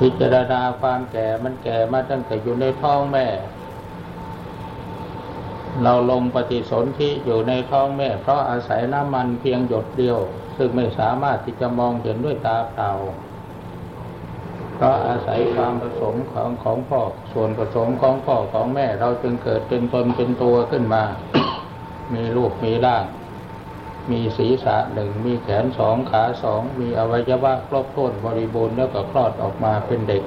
พิจารณาความแก่มันแก่มาตั้งแต่อยู่ในท้องแม่ เราลงปฏิสนธิอยู่ในท้องแม่ เพราะอาศัยน้ำมันเพียงหยดเดียว ซึ่งไม่สามารถที่จะมองเห็นด้วยตาเปล่าเพราะอาศัยความผสมของของพ่อส่วนผสมของพ่อของแม่ เราจึงเกิดเป็นตนเป็นตัวขึ้นมา มีรูปมีร่าง มีศีรษะหนึ่งมีแขนสองขาสองมีอวัยวะครบถ้วนบริบูรณ์แล้วก็คลอดออกมาเป็นเด็ก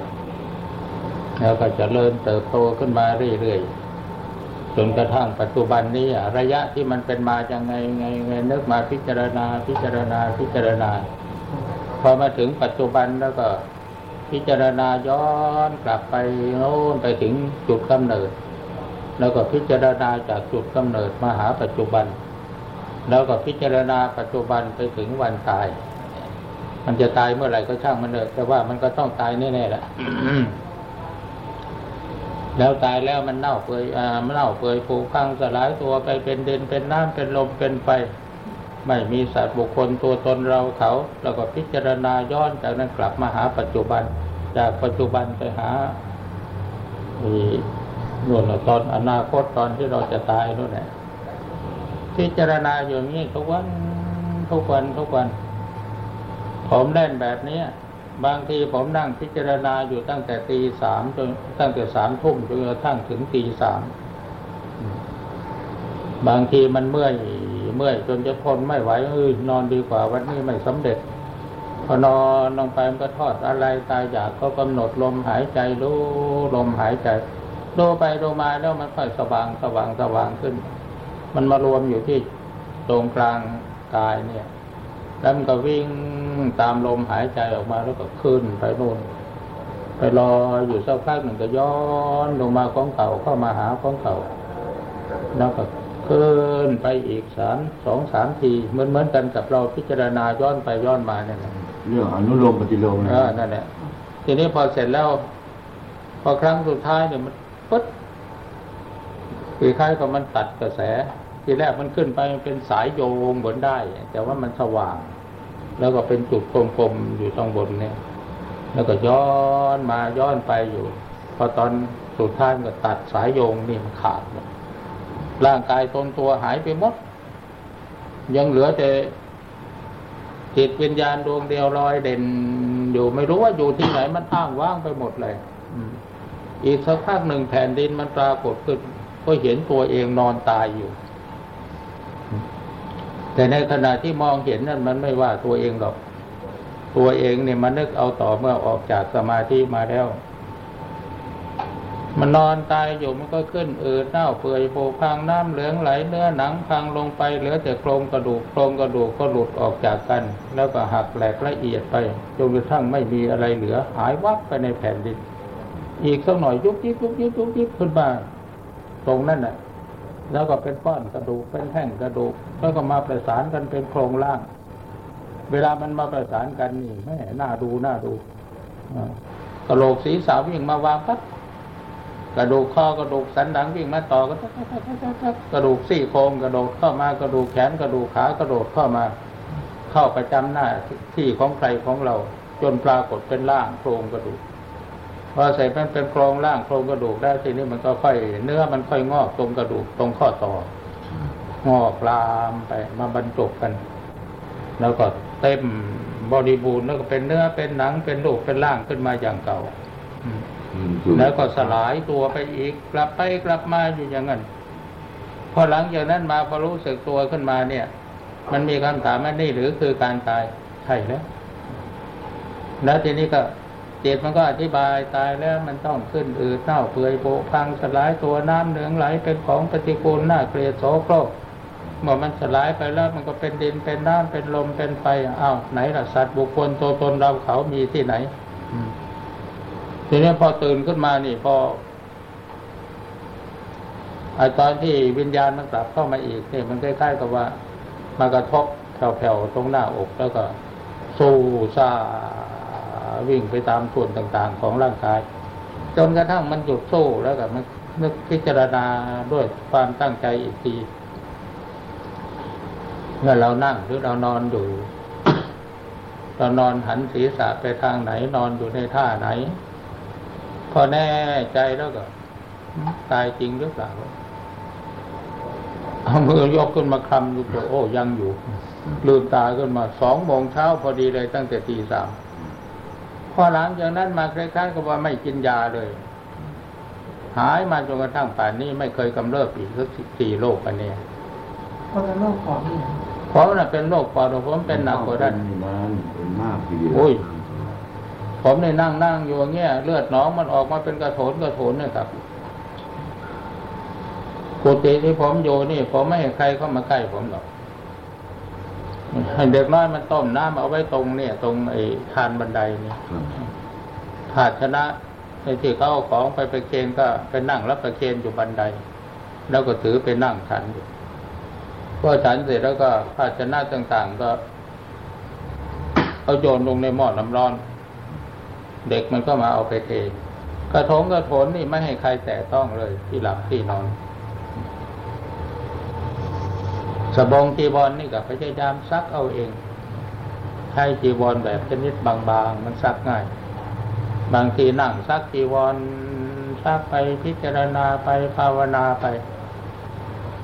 แล้วก็จเจริญเติบโตขึ้นมาเรื่อยๆจนกระทั่งปัจจุบันนี้ระยะที่มันเป็นมาอย่างไงไงไงนึกมาพิจารณาพิจารณาพิจารณาพอมาถึงปัจจุบันแล้วก็พิจารณาย้อนกลับไปโน้นไปถึงจุดกำเนิด แล้วก็พิจารณาจากจุดกำเนิดมาหาปัจจุบัน แล้วก็พิจารณาปัจจุบันไปถึงวันตาย มันจะตายเมื่อไหร่ก็ช่างมันเถอะแต่ว่ามันก็ต้องตายแน่ๆแหละแล้วตายแล้วมันเน่าเปื่อยอ่ามันเน่าเปื่อยผุพังสลายตัวไปเป็นเดินเป็นน้ำเป็นลมเป็นไฟไม่มีสัตว์บุคคลตัวตนเราเขา แล้วก็พิจารณาย้อนจากนั้นกลับมาหาปัจจุบัน จากปัจจุบันไปหาหน่วนตอนอนาคตตอนที่เราจะตายนู่นแหละ พิจารณาอย่างนี้ทุกวันทุกวันทุกวัน ผมเล่นแบบนี้บางทีผมนั่งพิจารณาอยู่ตั้งแต่ตีสามจนตั้งแต่สามทุ่มจนกระทั่งถึงตีสามบางทีมันเมื่อยเมื่อยจนจะทนไม่ไหวเออนอนดีกว่าวันนี้ไม่สำเร็จ พอนอนลงไปมันก็ทอดอะไรตายอยากก็กำหนดลมหายใจดูลมหายใจดูไปดูมาแล้วมันค่อยสว่างสว่างสว่างขึ้น มันมารวมอยู่ที่ตรงกลางกายเนี่ย แล้วมันก็วิ่งตามลมหายใจออกมาแล้วก็ขึ้นไปนู่น ไปรออยู่สักพักหนึ่งก็ย้อนลงมาของเก่าเข้ามาหาของเก่า แล้วก็ขึ้นไปอีกสามสองสามทีเหมือนเหมือนกันกับเราพิจารณาย้อนไปย้อนมาเนี่ยเรื่องอนุโลมปฏิโลมนะนั่นแหละทีนี้พอเสร็จแล้ว พอครั้งสุดท้ายเนี่ยมันปึ๊ดคือคล้ายกับมันตัดกระแส ทีแรกมันขึ้นไปมันเป็นสายโยงบนได้ แต่ว่ามันสว่าง แล้วก็เป็นจุดกลมๆอยู่ตรงบนเนี่ย แล้วก็ย้อนมาย้อนไปอยู่ พอตอนสุดท้ายก็ตัดสายโยงนี่มันขาดหมดร่างกายตนตัวหายไปหมด ยังเหลือแต่จิตวิญญาณดวงเดียวลอยเด่นอยู่ไม่รู้ว่าอยู่ที่ไหนมันอ้างว่างไปหมดเลยอีกสักพักหนึ่งแผ่นดินมันปรากฏขึ้นก็เห็นตัวเองนอนตายอยู่ แต่ในขณะที่มองเห็นนั้นมันไม่ว่าตัวเองหรอก ตัวเองเนี่ยมันนึกเอาต่อเมื่อออกจากสมาธิมาแล้ว มันนอนตายอยู่มันก็ขึ้นเอืดเน่าเปื่อยโผพังน้ำเหลืองไหลเนื้อหนังพังลงไปเหลือแต่โครงกระดูกโครงกระดูกก็หลุดออกจากกัน แล้วก็หักแหลกละเอียดไปจนกระทั่งไม่มีอะไรเหลือ หายวับไปในแผ่นดินอีกสักหน่อยยุบยิบยุบยิบยุบยิบขึ้นมาตรงนั้นน่ะ แล้วก็เป็นก้อนกระดูกเป็นแท่งกระดูกแล้วก็มาประสานกันเป็นโครงล่าง เวลามันมาประสานกันนี่แม่น่าดูน่าดูกระโหลกศีรษะวิ่งมาวางปั๊บกระดูกข้อกระดูกสันหลังวิ่งมาต่อก็กระดูกซี่โครงกระโดดเข้ามากระดูกแขนกระดูกขากระโดดเข้ามา เข้าประจำหน้าที่ของใครของเรา จนปรากฏเป็นร่างโครงกระดูก อใส่เป็นเป็นโครงร่างโครงกระดูกได้ทีนี้มันก็ค่อย เนื้อมันค่อยงอกตรงกระดูกตรงข้อต่องอกลามไปมาบรรจบกัน แล้วก็เต็มบริบูรณ์แล้วก็เป็นเนื้อเป็นหนังเป็นลูกเป็นร่างขึ้นมาอย่างเก่าแล้วก็สลายตัวไปอีก กลับไปกลับมาอยู่อย่างนั้นพอหลังจากนั้นมาพอรู้สึกตัวขึ้นมาเนี่ย มันมีคำถามว่านี่หรือคือการตายใช่แล้วแล้วทีนี้ก็ จิตมันก็อธิบายตายแล้วมันต้องขึ้นอืดเน่าเปื่อยโผพังสลายตัวน้ำเหลืองไหลเป็นของปฏิกูลน้าเกลียดโสโครกเมื่อมันสลายไปแล้วมันก็เป็นดินเป็นน้ำเป็นลมเป็นไฟอ้าวไหนล่ะสัตว์บุคคลตัวตนเราเขามีที่ไหนทีนี้พอตื่นขึ้นมานี่พอไอตอนที่วิญญาณมันกลับเข้ามาอีกเนี่ยมันใกล้ๆกับว่ามากระทบแผ่วๆตรงหน้าอกแล้วก็สู้ซา วิ่งไปตามส่วนต่างๆของร่างกาย จนกระทั่งมันหยุดสู้แล้วก็มันนึกพิจารณาด้วยความตั้งใจอีกทีเมื่อเรานั่งหรือเรานอนอยู่เรานอนหันศีรษะไปทางไหนนอนอยู่ในท่าไหน พอแน่ใจแล้วก็ตายจริงหรือเปล่าเอามือยกขึ้นมาคลำดูตัวโอ้ยังอยู่ ลืมตาขึ้นมาสองโมงเช้าพอดีเลยตั้งแต่ตีสาม อหลังจากนั้นมาคล้ายๆกับว่าไม่กินยาเลย หายมาจนกระทั่งป่านนี้ไม่เคยกำเริบอีกสักสี่โรคอันเนี้ยเพราะเป็นโรคปอดนี่นะผมน่ะเป็นโรคปอดผมเป็นหนักกว่านั้นนานเป็นมากทีเดียวโอ้ยผมในนั่งนั่งอยู่อย่างเงี้ยเลือดหน้องมันออกมาเป็นกระโถนกระโถนเนี่ยครับกุฏิที่ผมอยู่นี่ ผมไม่ให้ใครเข้ามาใกล้ผมหรอก ให้เด็กน้อยมันต้มน้ำเอาไว้ตรงเนี่ย ตรงไอ้คานบันไดเนี่ยครับภาชนะในที่เขาเอาของไปไปเคนก็ไปนั่งรับประเคนอยู่บันได แล้วก็ถือไปนั่งฉันอยู่พอฉันเสร็จแล้วก็ภาชนะต่างๆ ก็ เอาโยนลงในหม้อน้ำร้อน เด็กมันก็มาเอาไปเทกระทงกระโถนนี่ไม่ให้ใครแตะต้องเลยที่หลับที่นอน สบงจีวรนี่ก็พยายามซักเอาเองใช้จีวรแบบชนิดบางๆ มันซักง่าย บางทีนั่งซักจีวรซักไปพิจารณาไปภาวนาไป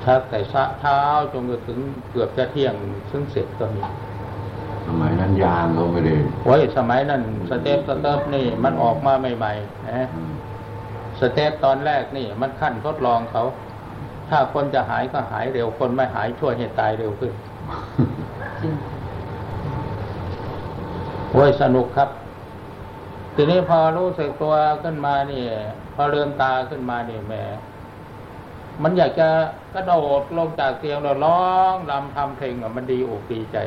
ซักแต่สะเท้าจนกระถึงเกือบจะเที่ยงซึ่งเสร็จก็มีสมัยนั้นยางเขาไม่ได้โอ้ยสมัยนั้นสเตปสเตปนี่มันออกมาใหม่ๆนะอืมสเตปตอนแรกนี่ มันขั้นทดลองเขา ถ้าคนจะหายก็หายเร็ว คนไม่หายช่วยให้ตายเร็วขึ้นจริงโอ้ยสนุกครับ ทีนี้พอรู้สึกตัวขึ้นมานี่พอเริ่มตาขึ้นมานี่แหมมันอยากจะกระโดดลงจากเตียงแล้วร้องรำทำเพลงอะมันดีอกดีใจ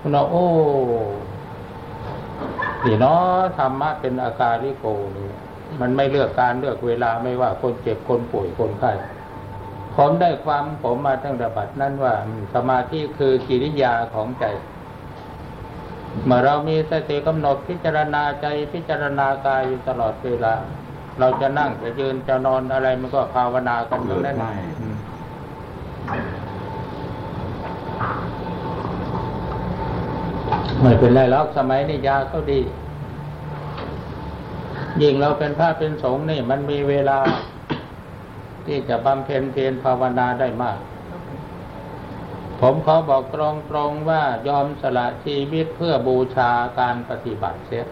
คุณว่าโอ้นี่เนาะธรรมะเป็นอาการลิโกนี่มันไม่เลือกการเลือกเวลาไม่ว่าคนเจ็บคนป่วยคนไข้ ผมได้ความผมมาตั้งแต่บัดนั้นว่าสมาธิคือกิริยาของใจ เมื่อเรามีสติกำหนดพิจารณาใจพิจารณากายอยู่ตลอดเวลา เราจะนั่งจะยืนจะนอนอะไรมันก็ภาวนากันอยู่นั่นได้อืมไม่เป็นไรหรอกสมัยนี้ยาเขาดี ยิ่งเราเป็นพระเป็นสงฆ์นี่ มันมีเวลา ที่จะบำเพ็ญเพียรภาวนาได้มาก ผมขอบอกตรงๆว่ายอมสละชีวิตเพื่อบูชาการปฏิบัติเสีย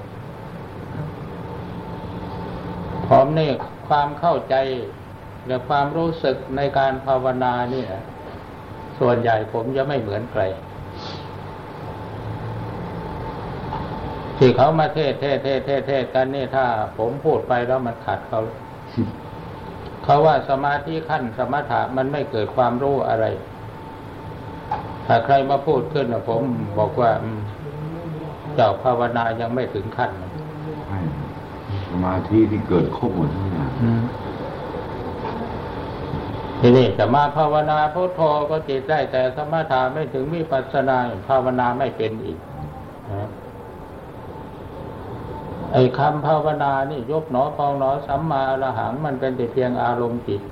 ผมนี่ความเข้าใจและความรู้สึกในการภาวนาเนี่ย ส่วนใหญ่ผมจะไม่เหมือนใครที่เขามาเทศเทศเทศเทศเทศกันนี่ถ้าผมพูดไปแล้วมันขัดเขา เขาว่าสมาธิขั้นสมถะมันไม่เกิดความรู้อะไร ถ้าใครมาพูดขึ้นนะผมบอกว่าอืมเจ้าภาวนายังไม่ถึงขั้นนะใช่สมาธิที่เกิดครบหมดทุกอย่างทีนี้จะมาภาวนาพุทโธก็จิตได้แต่สมถะไม่ถึงวิปัสสนาภาวนาไม่เป็นอีกนะ ไอ้คำภาวนานี่ยกหนอพองหนอสัมมาอรหังมันเป็นแต่เพียงอารมณ์จิต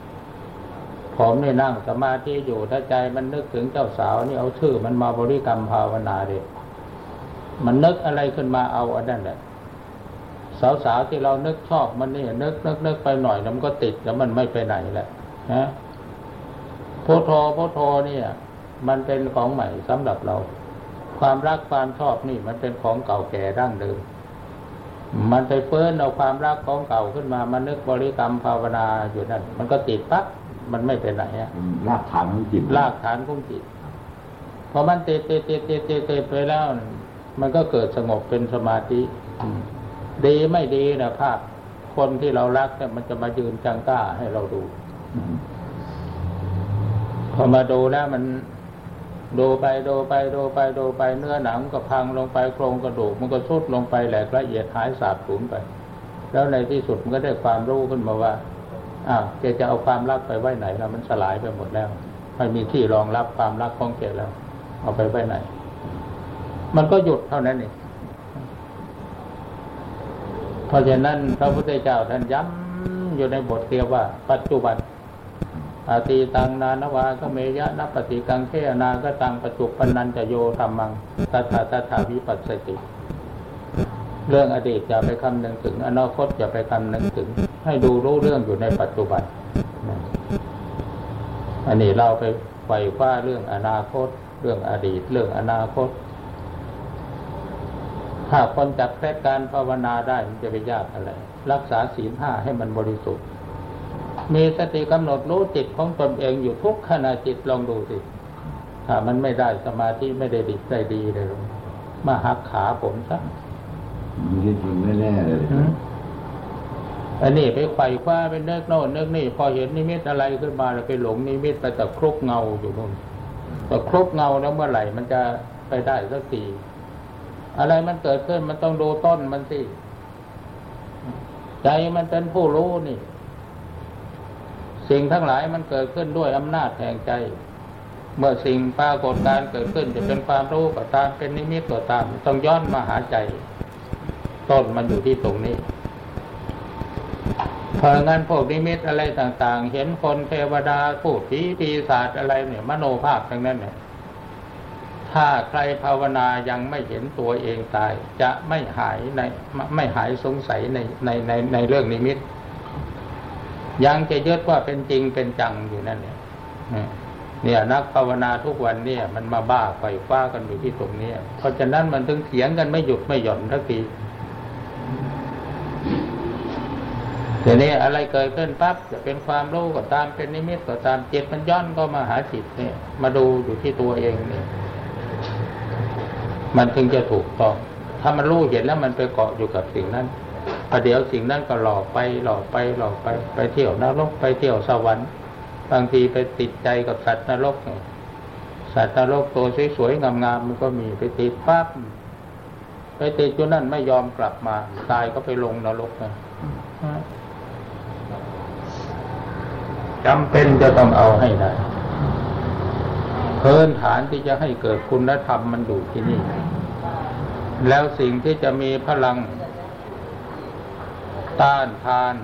ผมนี่นั่งสมาธิอยู่ถ้าใจมันนึกถึงเจ้าสาวนี่เอาชื่อมันมาบริกรรมภาวนาเลยมันนึกอะไรขึ้นมาเอาอันนั้นแหละสาวๆที่เรานึกชอบมันนี่นึกนึกนึกไปหน่อยแล้วมันก็ติดแล้วมันไม่ไปไหนแหละนะพุทโธพุทโธเนี่ย มันเป็นของใหม่สำหรับเรา ความรักความชอบนี่มันเป็นของเก่าแก่ดั้งเดิม มันไปเฟิ้นเอาความรักของเก่าขึ้นมามันนึกบริกรรมภาวนาอยู่นั่นมันก็ติดปั๊บมันไม่ไปไหนอะเป็นรากฐานของจิตรากฐานของจิตพอมันติดติดติดติดติดติดไปแล้ว มันก็เกิดสงบเป็นสมาธิอืมดีไม่ดีนะภาพ คนที่เรารักเนี่ยมันจะมายืนจังก้าให้เราดูอืมพอมาดูแล้วมัน ดูไปดูไปดูไปดูไปเนื้อหนังก็พังลงไปโครงกระดูก มันก็ทรุดลงไปแหลกละเอียดหายสาบสูญไป แล้วในที่สุดมันก็ได้ความรู้ขึ้นมาว่าอ้าวแกจะเอาความรักไปไว้ไหนแล้วมันสลายไปหมดแล้วไม่มีที่รองรับความรักของแกแล้ว เอาไปไว้ไหน มันก็หยุดเท่านั้นเองเพราะฉะนั้นพระพุทธเจ้าท่านย้ำอยู่ในบทเรียกว่า ปัจจุบัน อาตีตังนานวาก็เมยะนัปฏิกังเขนาก็ตังปจุปนันจะโยธรรมังตถาตถาวิปัสสติ เรื่องอดีตอย่าไปคำนึงถึง อนาคตอย่าไปคำนึงถึง ให้ดูรู้เรื่องอยู่ในปัจจุบัน อันนี้เราไปไขว่คว้าเรื่องอนาคต เรื่องอดีต เรื่องอนาคต ถ้าคนจับแค่การภาวนาได้มันจะไปยากอะไร รักษาศีลห้าให้มันบริสุทธิ์ มีสติกำหนดรู้จิตของตนเองอยู่ทุกขณะจิตลองดูสิถ้ามันไม่ได้สมาธิไม่ได้ดีได้ดีเลยลงมาหักขาผมซะมันคิดมันไม่แน่เลยอืมอันนี้ไปไขว่คว้าไปเนึกโน่นเนึกนี่พอเห็นนิมิตอะไรขึ้นมาแล้วไปหลงนิมิตไปแต่ครุกเงาอยู่นู่นแต่ครุกเงาแล้วเมื่อไหร่มันจะไปได้สักทีอะไรมันเกิดขึ้นมันต้องดูต้นมันสิใจมันเป็นผู้รู้นี่ สิ่งทั้งหลายมันเกิดขึ้นด้วยอำนาจแห่งใจ เมื่อสิ่งปรากฏการเกิดขึ้นจะเป็นความรู้ก็ตามเป็นนิมิตก็ตาม ต้องย้อนมาหาใจ ต้นมันอยู่ที่ตรงนี้เพราะงั้นพวกนิมิตอะไรต่างๆ เห็นคนเทวดาพูดผีปีศาจอะไรเนี่ย มโนภาพทั้งนั้นเนี่ยถ้าใครภาวนายังไม่เห็นตัวเองตาย จะไม่หายในไม่หายสงสัยในในในในเรื่องนิมิต ยังจะยึดว่าเป็นจริงเป็นจังอยู่นั่นเนี่ยเนี่ยนักภาวนาทุกวันเนี่ย มันมาบ้าไฟฟ้ากันอยู่ที่ตรงนี้เพราะฉะนั้นมันถึงเถียงกันไม่หยุดไม่หย่อนทักทีทีนี้อะไรเกิดขึ้นปั๊บจะเป็นความรู้ก็ตามเป็นนิมิตก็ตามจิตมันย้อนก็มาหาจิตเนี่ย มาดูอยู่ที่ตัวเองเนี่ย มันถึงจะถูกต้อง ถ้ามันรู้เห็นแล้วมันไปเกาะอยู่กับสิ่งนั้น ประเดี๋ยวสิ่งนั้นก็หลอกไปหลอกไปหลอกไปไปเที่ยวนรกไปเที่ยวสวรรค์ บางทีไปติดใจกับสัตว์นรกสัตว์นรกตัวสวยๆงามๆมันก็มีไปติดปั๊บไปติดจนนั่นไม่ยอมกลับมา ตายก็ไปลงนรกไงจำเป็นจะต้องเอาให้ได้พื้นฐานที่จะให้เกิดคุณธรรมมันอยู่ที่นี่ แล้วสิ่งที่จะมีพลัง ต้านทาน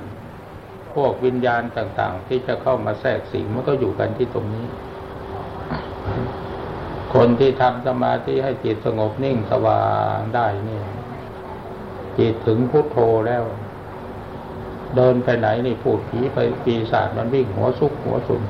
พวกวิญญาณต่างๆ ที่จะเข้ามาแทรกสิงมันก็อยู่กันที่ตรงนี้ คนที่ทำสมาธิให้จิตสงบนิ่งสว่างได้นี่จิตถึงพุทโธแล้ว เดินไปไหนนี่พูดผีไปปีศาจมันวิ่งหัวซุกหัวสุน